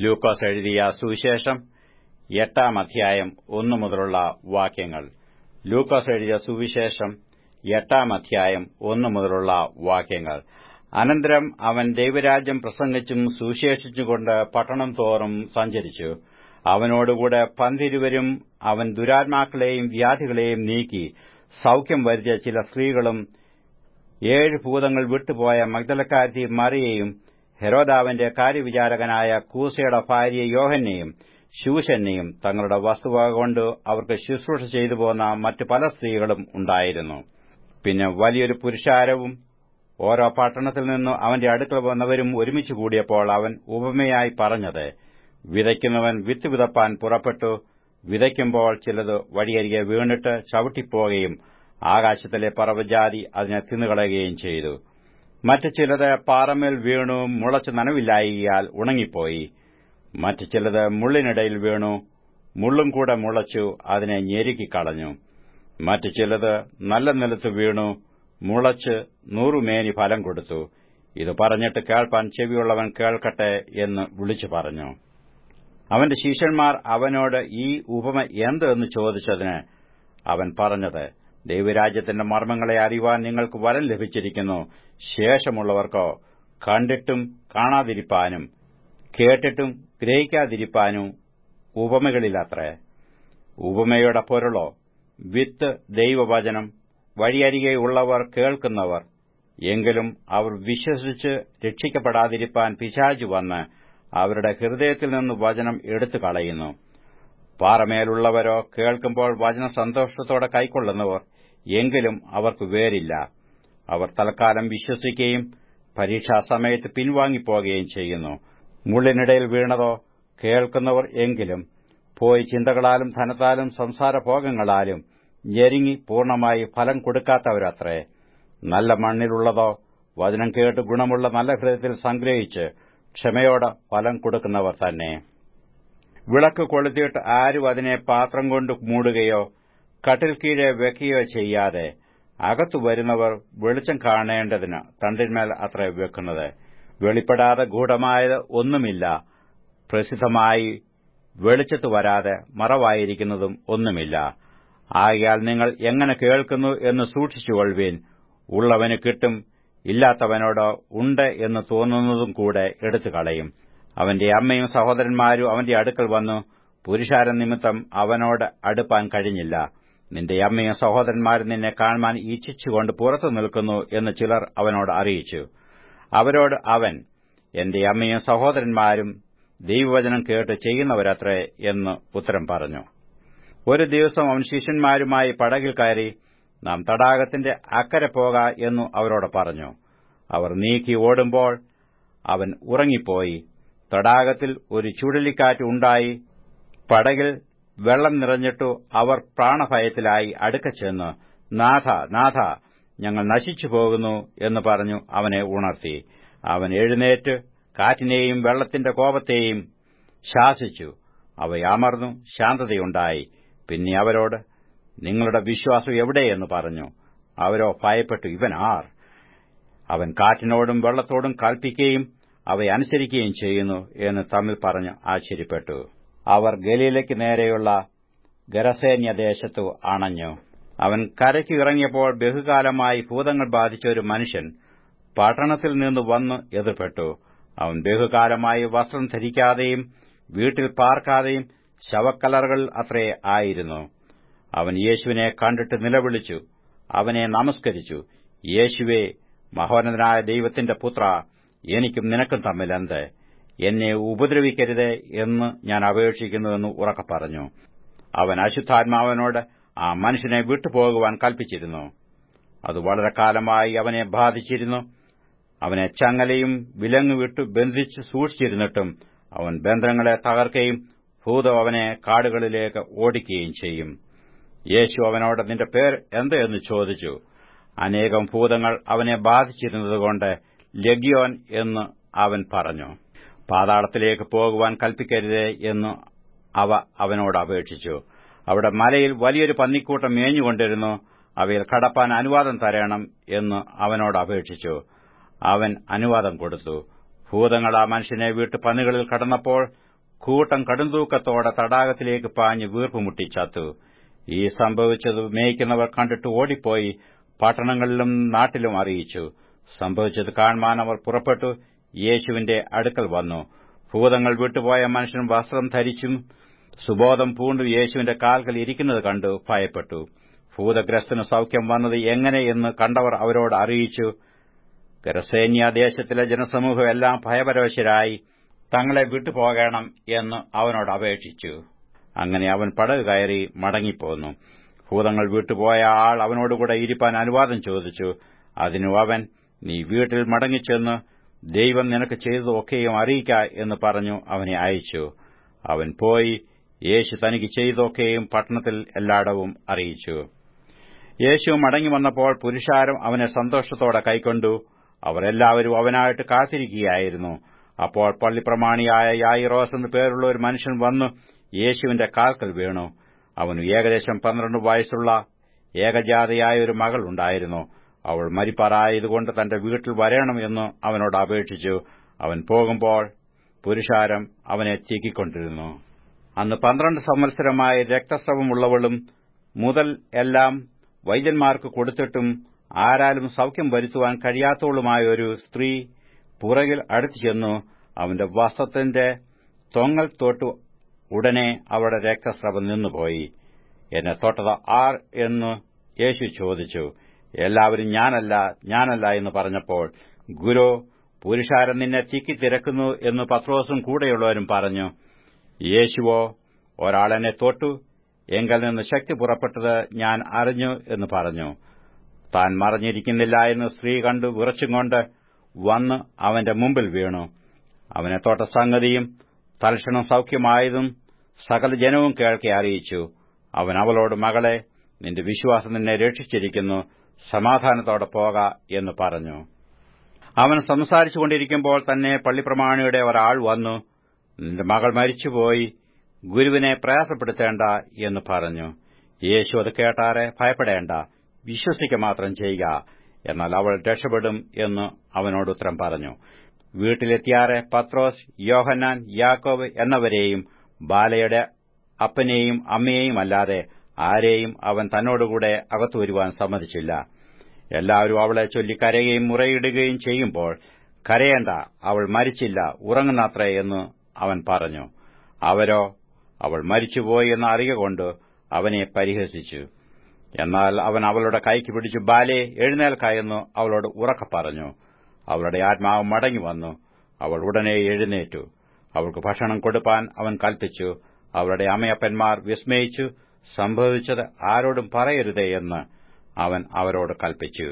ലൂക്കോസ് എഴുതിയ സുവിശേഷം എട്ടാം അധ്യായം ഒന്നു മുതലുള്ള വാക്യങ്ങൾ. ലൂക്കോസ് എഴുതിയ സുവിശേഷം എട്ടാം അധ്യായം ഒന്നു മുതലുള്ള വാക്യങ്ങൾ. അനന്തരം അവൻ ദൈവരാജ്യം പ്രസംഗിച്ചും സുവിശേഷിച്ചുകൊണ്ട് പട്ടണം തോറും സഞ്ചരിച്ചു. അവനോടുകൂടെ പന്തിരുവരും അവൻ ദുരാത്മാക്കളെയും വ്യാധികളെയും നീക്കി. സൌഖ്യം വരുത്തിയ ചില സ്ത്രീകളും ഏഴ് ഭൂതങ്ങൾ വിട്ടുപോയ മഗ്ദലക്കാരി മറിയയും ഹെരോദാവിന്റെ കാര്യവിചാരകനായ കൂസയുടെ ഭാര്യ യോഹന്നെയും ശൂശന്നെയും തങ്ങളുടെ വസ്തുവക കൊണ്ട് അവർക്ക് ശുശ്രൂഷ ചെയ്തു പോന്ന മറ്റ് പല സ്ത്രീകളും ഉണ്ടായിരുന്നു. പിന്നെ വലിയൊരു പുരുഷാരവും ഓരോ പട്ടണത്തിൽ നിന്നും അവന്റെ അടുക്കൽ വന്നവരും ഒരുമിച്ച് കൂടിയപ്പോൾ അവൻ ഉപമയായി പറഞ്ഞത് വിതയ്ക്കുന്നവൻ വിത്ത് വിതപ്പാൻ പുറപ്പെട്ടു. വിതയ്ക്കുമ്പോൾ ചിലത് വഴിയരികെ വീണിട്ട് ചവിട്ടിപ്പോകുകയും ആകാശത്തിലെ പറവജാതി അതിനെ തിന്നുകളയുകയും ചെയ്തു. മറ്റു ചിലത് പാറമേൽ വീണു മുളച്ച് നനവില്ലായികയാൽ ഉണങ്ങിപ്പോയി. മറ്റു ചിലത് മുള്ളിനിടയിൽ വീണു മുള്ളും കൂടെ മുളച്ചു അതിനെ ഞെരുക്കിക്കളഞ്ഞു മറ്റു ചിലത് നല്ല നിലത്ത് വീണു മുളച്ച് നൂറുമേനി ഫലം കൊടുത്തു. ഇത് പറഞ്ഞിട്ട് കേൾപ്പാൻ ചെവിയുള്ളവൻ കേൾക്കട്ടെ എന്ന് വിളിച്ചു പറഞ്ഞു. അവന്റെ ശിഷ്യന്മാർ അവനോട് ഈ ഉപമ എന്ത് എന്ന് ചോദിച്ചതിന് അവൻ പറഞ്ഞത് ദൈവരാജ്യത്തിന്റെ മർമ്മങ്ങളെ അറിയുവാൻ നിങ്ങൾക്ക് വരം ലഭിച്ചിരിക്കുന്നു. ശേഷമുള്ളവർക്കോ കണ്ടിട്ടും കാണാതിരിപ്പാനും കേട്ടിട്ടും ഗ്രഹിക്കാതിരിപ്പാനും ഉപമകളിലത്രേ. ഉപമയുടെ പൊരുളോ വിത്ത് ദൈവവചനം വഴിയരികെയുള്ളവർ കേൾക്കുന്നവർ എങ്കിലും അവർ വിശ്വസിച്ച് രക്ഷിക്കപ്പെടാതിരിപ്പാൻ പിശാജ് വന്ന് അവരുടെ ഹൃദയത്തിൽ നിന്ന് വചനം എടുത്തു കളയുന്നു പാറമേലുള്ളവരോ കേൾക്കുമ്പോൾ വചനം സന്തോഷത്തോടെ കൈക്കൊള്ളുന്നവർ എങ്കിലും അവർക്ക് വേരില്ല. അവർ തൽക്കാലം വിശ്വസിക്കുകയും പരീക്ഷാസമയത്ത് പിൻവാങ്ങിപ്പോകുകയും ചെയ്യുന്നു. മുള്ളിനിടയിൽ വീണതോ കേൾക്കുന്നവർ എങ്കിലും പോയി ചിന്തകളാലും ധനത്താലും സംസാരഭോഗങ്ങളാലും ഞെരുങ്ങി പൂർണമായി ഫലം കൊടുക്കാത്തവരത്രേ. നല്ല മണ്ണിലുള്ളതോ വചനം കേട്ട് ഗുണമുള്ള നല്ല ഹൃദയത്തിൽ സംഗ്രഹിച്ച് ക്ഷമയോടെ ഫലം കൊടുക്കുന്നവർ തന്നെ. വിളക്ക് കൊളുത്തിയിട്ട് ആരും അതിനെ പാത്രം കൊണ്ട് മൂടുകയോ കട്ടിൽ കീഴെ വെക്കുകയോ ചെയ്യാതെ അകത്തു വരുന്നവർ വെളിച്ചം കാണേണ്ടതിന് തണ്ടിന്മേൽ അത്ര വെക്കുന്നത്. വെളിപ്പെടാതെ ഗൂഢമായത് ഒന്നുമില്ല. പ്രസിദ്ധമായി വെളിച്ചത്ത് വരാതെ മറവായിരിക്കുന്നതും ഒന്നുമില്ല. ആകയാൽ നിങ്ങൾ എങ്ങനെ കേൾക്കുന്നു എന്ന് സൂക്ഷിച്ചുകൊള്ളുവീൻ. ഉള്ളവന് കിട്ടും ഇല്ലാത്തവനോട് ഉണ്ട് എന്ന് തോന്നുന്നതും കൂടെ എടുത്തു കളയും. അവന്റെ അമ്മയും സഹോദരന്മാരും അവന്റെ അടുക്കൽ വന്നു. പുരുഷാര നിമിത്തം അവനോട് അടുപ്പാൻ കഴിഞ്ഞില്ല. നിന്റെ അമ്മയും സഹോദരന്മാരും നിന്നെ കാണുവാൻ ഇച്ഛിച്ചുകൊണ്ട് പുറത്തു നിൽക്കുന്നു എന്ന് ചിലർ അവനോട് അറിയിച്ചു. അവരോട് അവൻ എന്റെ അമ്മയും സഹോദരന്മാരും ദൈവവചനം കേട്ട് ചെയ്യുന്നവരത്രേ എന്ന് ഉത്തരം പറഞ്ഞു. ഒരു ദിവസം അവൻ ശിഷ്യന്മാരുമായി പടകിൽ കയറി നാം തടാകത്തിന്റെ അക്കരെ പോക എന്നു അവരോട് പറഞ്ഞു. അവർ നീക്കി ഓടുമ്പോൾ അവൻ ഉറങ്ങിപ്പോയി. തടാകത്തിൽ ഒരു ചുഴലിക്കാറ്റ് ഉണ്ടായി. പടകിൽ വെള്ളം നിറഞ്ഞിട്ടു അവർ പ്രാണഭയത്തിലായി അടുക്ക ചെന്ന് നാഥ നാഥ ഞങ്ങൾ നശിച്ചു പോകുന്നു എന്ന് പറഞ്ഞു അവനെ ഉണർത്തി. അവൻ എഴുന്നേറ്റ് കാറ്റിനെയും വെള്ളത്തിന്റെ കോപത്തെയും ശാസിച്ചു. അവയമർന്നു ശാന്തതയുണ്ടായി. പിന്നെ അവരോട് നിങ്ങളുടെ വിശ്വാസം എവിടെയെന്ന് പറഞ്ഞു. അവരോ ഭയപ്പെട്ടു ഇവൻ ആർ? അവൻ കാറ്റിനോടും വെള്ളത്തോടും കൽപ്പിക്കുകയും അവയനുസരിക്കുകയും ചെയ്യുന്നു എന്ന് തമ്മിൽ പറഞ്ഞ് ആശ്ചര്യപ്പെട്ടു. അവർ ഗലീലയ്ക്ക് നേരെയുള്ള ഗരസേന്യദേശത്തു അണഞ്ഞു. അവൻ കരയ്ക്ക് ഇറങ്ങിയപ്പോൾ ബഹുകാലമായി ഭൂതങ്ങൾ ബാധിച്ച ഒരു മനുഷ്യൻ പട്ടണത്തിൽ നിന്ന് വന്ന് എതിർപ്പെട്ടു. അവൻ ബഹുകാലമായി വസ്ത്രം ധരിക്കാതെയും വീട്ടിൽ പാർക്കാതെയും ശവക്കലറുകൾ അത്രേ ആയിരുന്നു. അവൻ യേശുവിനെ കണ്ടിട്ട് നിലവിളിച്ചു. അവനെ നമസ്കരിച്ചു. യേശുവേ മഹോന്നതനായ ദൈവത്തിന്റെ പുത്ര എനിക്കും നിനക്കും തമ്മിൽ എന്നെ ഉപദ്രവിക്കരുത് എന്ന് ഞാൻ അപേക്ഷിക്കുന്നുവെന്ന് ഉറക്ക പറഞ്ഞു. അവൻ അശുദ്ധാത്മാവനോട് ആ മനുഷ്യനെ വിട്ടുപോകുവാൻ കൽപ്പിച്ചിരുന്നു. അത് വളരെ കാലമായി അവനെ ബാധിച്ചിരുന്നു. അവനെ ചങ്ങലയും വിലങ്ങു വിട്ടു ബന്ധിച്ച് സൂക്ഷിച്ചിരുന്നിട്ടും അവൻ ബന്ധങ്ങളെ തകർക്കുകയും ഭൂതം അവനെ കാടുകളിലേക്ക് ഓടിക്കുകയും ചെയ്യും. യേശു അവനോട് നിന്റെ പേർ എന്ത്? എന്ന് ചോദിച്ചു. അനേകം ഭൂതങ്ങൾ അവനെ ബാധിച്ചിരുന്നതുകൊണ്ട് ലഗ്യോൻ എന്ന് അവൻ പറഞ്ഞു. പാതാളത്തിലേക്ക് പോകുവാൻ കൽപ്പിക്കരുത് എന്ന് അവ അവനോട് അപേക്ഷിച്ചു. അവിടെ മലയിൽ വലിയൊരു പന്നിക്കൂട്ടം മേഞ്ഞുകൊണ്ടിരുന്നു. അവയിൽ കടപ്പാൻ അനുവാദം തരണം എന്ന് അവനോട് അപേക്ഷിച്ചു. അവൻ അനുവാദം കൊടുത്തു. ഭൂതങ്ങൾ ആ മനുഷ്യനെ വീട്ടു പന്നികളിൽ കടന്നപ്പോൾ കൂട്ടം കടുംതൂക്കത്തോടെ തടാകത്തിലേക്ക് പാഞ്ഞ് വീർപ്പുമുട്ടി ചത്തു. ഈ സംഭവിച്ചത് മേയ്ക്കുന്നവർ കണ്ടിട്ട് ഓടിപ്പോയി പട്ടണങ്ങളിലും നാട്ടിലും അറിയിച്ചു. സംഭവിച്ചത് കാണുവാൻ അവർ പുറപ്പെട്ടു. യേശുവിന്റെ അടുക്കൽ വന്നു. ഭൂതങ്ങൾ വിട്ടുപോയ മനുഷ്യൻ വസ്ത്രം ധരിച്ചും സുബോധം പൂണ്ടും യേശുവിന്റെ കാൽകൾ ഇരിക്കുന്നത് കണ്ടു ഭയപ്പെട്ടു. ഭൂതഗ്രസ്തന് സൌഖ്യം വന്നത് എങ്ങനെയെന്ന് കണ്ടവർ അവരോട് അറിയിച്ചു. ഗരസേന്യ ദേശത്തിലെ ജനസമൂഹം എല്ലാം ഭയപരവശരായി തങ്ങളെ വിട്ടുപോകണം എന്ന് അവനോട് അപേക്ഷിച്ചു. അങ്ങനെ അവൻ പടക് കയറി മടങ്ങിപ്പോന്നു. ഭൂതങ്ങൾ വിട്ടുപോയ ആൾ അവനോടുകൂടെ ഇരിപ്പാൻ അനുവാദം ചോദിച്ചു. അതിനു അവൻ നീ വീട്ടിൽ മടങ്ങിച്ചെന്ന് ദൈവം നിനക്ക് ചെയ്തതൊക്കെയും അറിയിക്ക എന്ന് പറഞ്ഞു അവനെ അയച്ചു. അവൻ പോയി യേശു തനിക്ക് ചെയ്തതൊക്കെയും പട്ടണത്തിൽ എല്ലായിടവും അറിയിച്ചു. യേശു മടങ്ങി വന്നപ്പോൾ പുരുഷാരം അവനെ സന്തോഷത്തോടെ കൈക്കൊണ്ടു. അവരെല്ലാവരും അവനായിട്ട് കാത്തിരിക്കുകയായിരുന്നു. അപ്പോൾ പള്ളിപ്രമാണിയായ യായിറോസ് എന്ന് പേരുള്ള ഒരു മനുഷ്യൻ വന്നു യേശുവിന്റെ കാൽക്കൽ വീണു. അവന് ഏകദേശം പന്ത്രണ്ട് വയസ്സുള്ള ഏകജാതയായ ഒരു മകൾ ഉണ്ടായിരുന്നു. അവൾ മരിപ്പാറായതുകൊണ്ട് തന്റെ വീട്ടിൽ വരണമെന്ന് അവനോട് അപേക്ഷിച്ചു. അവൻ പോകുമ്പോൾ പുരുഷാരം അവനെ ചീക്കിക്കൊണ്ടിരുന്നു. അന്ന് പന്ത്രണ്ട് സംവത്സരമായ രക്തസ്രവമുള്ളവളും മുതൽ എല്ലാം വൈദ്യന്മാർക്ക് കൊടുത്തിട്ടും ആരാലും സൌഖ്യം വരുത്തുവാൻ കഴിയാത്തവളുമായ ഒരു സ്ത്രീ പുറകിൽ അടുത്തു ചെന്നു അവന്റെ വസ്ത്രത്തിന്റെ തൊങ്ങൽ തൊട്ടു ഉടനെ അവളുടെ രക്തസ്രവം നിന്നുപോയി. എന്നെ തൊട്ടത് ആർ എന്ന് യേശു ചോദിച്ചു. എല്ലാവരും ഞാനല്ല ഞാനല്ല എന്ന് പറഞ്ഞപ്പോൾ ഗുരു പുരുഷാരൻ നിന്നെ തിക്കി തിരക്കുന്നു എന്ന് പത്രോസും കൂടെയുള്ളവരും പറഞ്ഞു യേശുവോ ഒരാളെന്നെ തൊട്ടു എങ്കിൽ നിന്ന് ശക്തി പുറപ്പെട്ടത് ഞാൻ അറിഞ്ഞു എന്ന് പറഞ്ഞു. താൻ മറിഞ്ഞിരിക്കുന്നില്ല എന്ന് സ്ത്രീ കണ്ടു വിറച്ചുകൊണ്ട് വന്ന് അവന്റെ മുമ്പിൽ വീണു. അവനെ തൊട്ട സംഗതിയും തൽക്ഷണം സൌഖ്യമായതും സകല ജനവും കേൾക്കെ അറിയിച്ചു. അവൻ അവളോട് മകളെ നിന്റെ വിശ്വാസം നിന്നെ രക്ഷിച്ചിരിക്കുന്നു. സമാധാനത്തോടെ പോക എന്ന് പറഞ്ഞു. അവൻ സംസാരിച്ചുകൊണ്ടിരിക്കുമ്പോൾ തന്നെ പള്ളിപ്രമാണിയുടെ ഒരാൾ വന്നു. നിന്റെ മകൾ മരിച്ചുപോയി. ഗുരുവിനെ പ്രയാസപ്പെടുത്തേണ്ട എന്ന് പറഞ്ഞു. യേശു അത് കേട്ടാറെ? ഭയപ്പെടേണ്ട. വിശ്വസിക്കുക മാത്രം ചെയ്യുക. എന്നാൽ അവൾ രക്ഷപ്പെടും എന്ന് അവനോട് ഉത്തരം പറഞ്ഞു. വീട്ടിലെത്തിയാറെ? പത്രോസ് യോഹന്നാൻ യാക്കോബ് എന്നവരെയും ബാലയുടെ അപ്പനെയും അമ്മയെയും അല്ലാതെ ആരെയും അവൻ തന്നോടുകൂടെ അകത്തു വരുവാൻ സമ്മതിച്ചില്ല. എല്ലാവരും അവളെ ചൊല്ലി കരയുകയും മുറയിടുകയും ചെയ്യുമ്പോൾ കരയേണ്ട അവൾ മരിച്ചില്ല ഉറങ്ങുന്നത്രേ എന്ന് അവൻ പറഞ്ഞു. അവരോ? അവൾ മരിച്ചുപോയി എന്ന് അറിയുകൊണ്ട് അവനെ പരിഹസിച്ചു. എന്നാൽ അവൻ അവളുടെ കൈക്ക് പിടിച്ചു ബാലെ എഴുന്നേൽക്കായെന്ന് അവളോട് ഉറക്ക പറഞ്ഞു. അവളുടെ ആത്മാവ് മടങ്ങി വന്നു. അവൾ ഉടനെ എഴുന്നേറ്റു. അവൾക്ക് ഭക്ഷണം കൊടുപ്പാൻ അവൻ കൽപ്പിച്ചു. അവളുടെ അമ്മയപ്പന്മാർ വിസ്മയിച്ചു. സംഭവിച്ചത് ആരോടും പറയരുതേ എന്ന് അവൻ അവരോട് കൽപ്പിച്ചു.